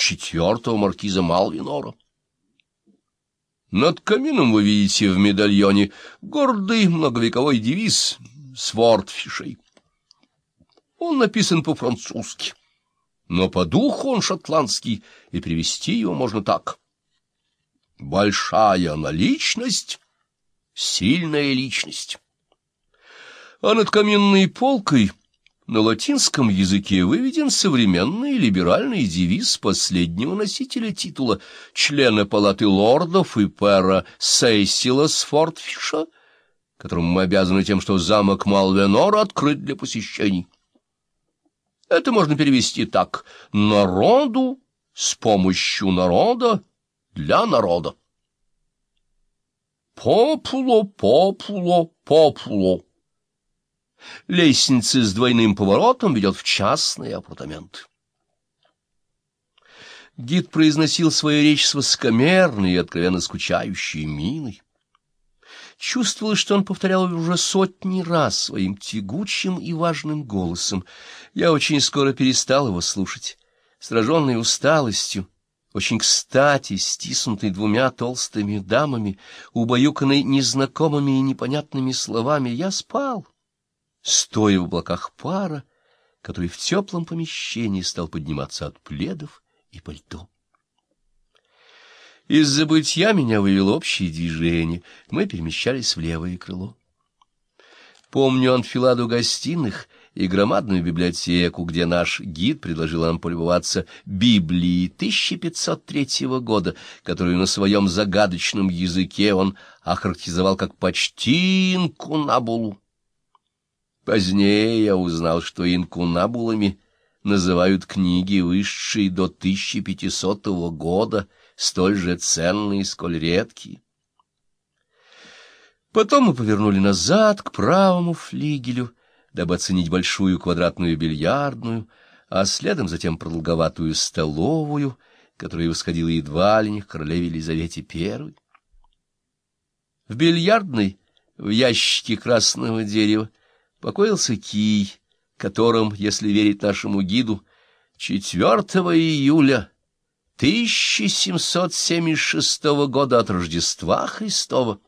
четвертого маркиза Малвинора. Над камином вы видите в медальоне гордый многовековой девиз Свортфишей. Он написан по-французски, но по духу он шотландский, и привести его можно так. Большая наличность, сильная личность. А над каминной полкой на латинском языке выведен современный либеральный девиз последнего носителя титула, члена палаты лордов и пэра Сейсила Сфортфиша, которому мы обязаны тем, что замок Малвенор открыт для посещений. Это можно перевести так «народу с помощью народа для народа». Популо, популо, популо. Лестница с двойным поворотом ведет в частные апартаменты. Гид произносил свою речь с высокомерной и откровенно скучающей миной. Чувствовалось, что он повторял уже сотни раз своим тягучим и важным голосом. Я очень скоро перестал его слушать. Сраженный усталостью, очень кстати, стиснутый двумя толстыми дамами, убаюканный незнакомыми и непонятными словами, я спал стоя в облаках пара, который в теплом помещении стал подниматься от пледов и пальто. Из забытья меня вывело общее движение. Мы перемещались в левое крыло. Помню анфиладу гостиных и громадную библиотеку, где наш гид предложил нам полюбоваться Библией 1503 года, которую на своем загадочном языке он охарактеризовал как почти инкунабулу. Позднее я узнал, что инкунабулами называют книги, высшие до 1500 года, столь же ценные, сколь редкие. Потом мы повернули назад к правому флигелю, дабы оценить большую квадратную бильярдную, а следом затем продолговатую столовую, которая восходила едва ли не к королеве Елизавете I. В бильярдной, в ящике красного дерева, покоился кий, которым, если верить нашему гиду, 4 июля 1776 года от Рождества Христова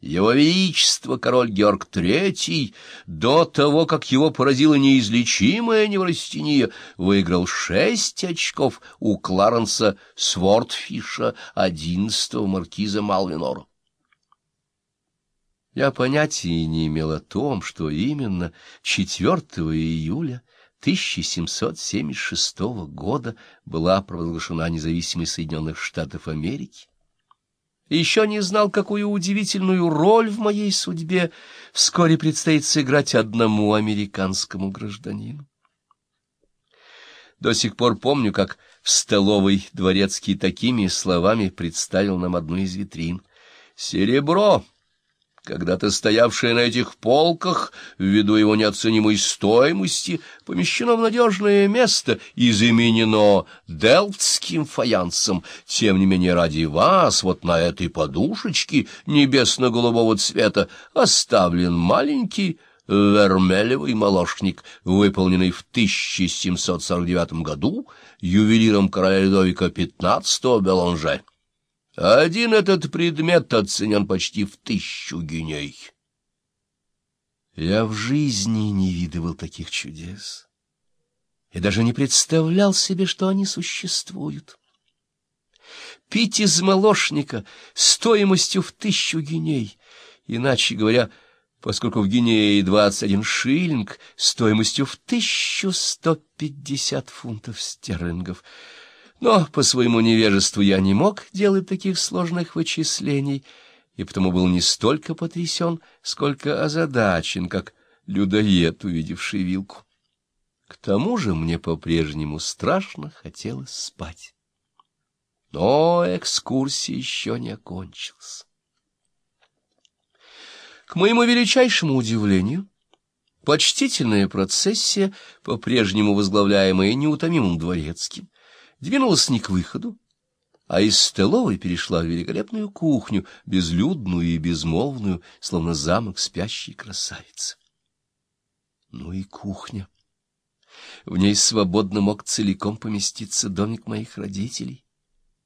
его Величество король Георг III, до того, как его поразила неизлечимая неврастения, выиграл шесть очков у Кларенса Свортфиша, одиннадцатого маркиза Малвинора. Я понятия не имел о том, что именно 4 июля 1776 года была провозглашена независимость Соединенных Штатов Америки. Еще не знал, какую удивительную роль в моей судьбе вскоре предстоит сыграть одному американскому гражданину. До сих пор помню, как в столовой дворецкий такими словами представил нам одну из витрин. «Серебро!» Когда-то стоявшее на этих полках, ввиду его неоценимой стоимости, помещено в надежное место и заменено делфтским фаянсом. Тем не менее, ради вас, вот на этой подушечке небесно-голубого цвета, оставлен маленький вермелевый молочник, выполненный в 1749 году ювелиром короля Людовика XV Беланже. Один этот предмет оценен почти в тысячу геней. Я в жизни не видывал таких чудес и даже не представлял себе, что они существуют. Пить из молочника стоимостью в тысячу геней, иначе говоря, поскольку в двадцать один шиллинг, стоимостью в тысячу сто пятьдесят фунтов стерлингов — но по своему невежеству я не мог делать таких сложных вычислений, и потому был не столько потрясен, сколько озадачен, как людоед, увидевший вилку. К тому же мне по-прежнему страшно хотелось спать. Но экскурсия еще не окончилась. К моему величайшему удивлению, почтительная процессия, по-прежнему возглавляемая неутомимым дворецким, двинулась не к выходу, а из столовой перешла в великолепную кухню, безлюдную и безмолвную, словно замок спящей красавицы. Ну и кухня. В ней свободно мог целиком поместиться домик моих родителей.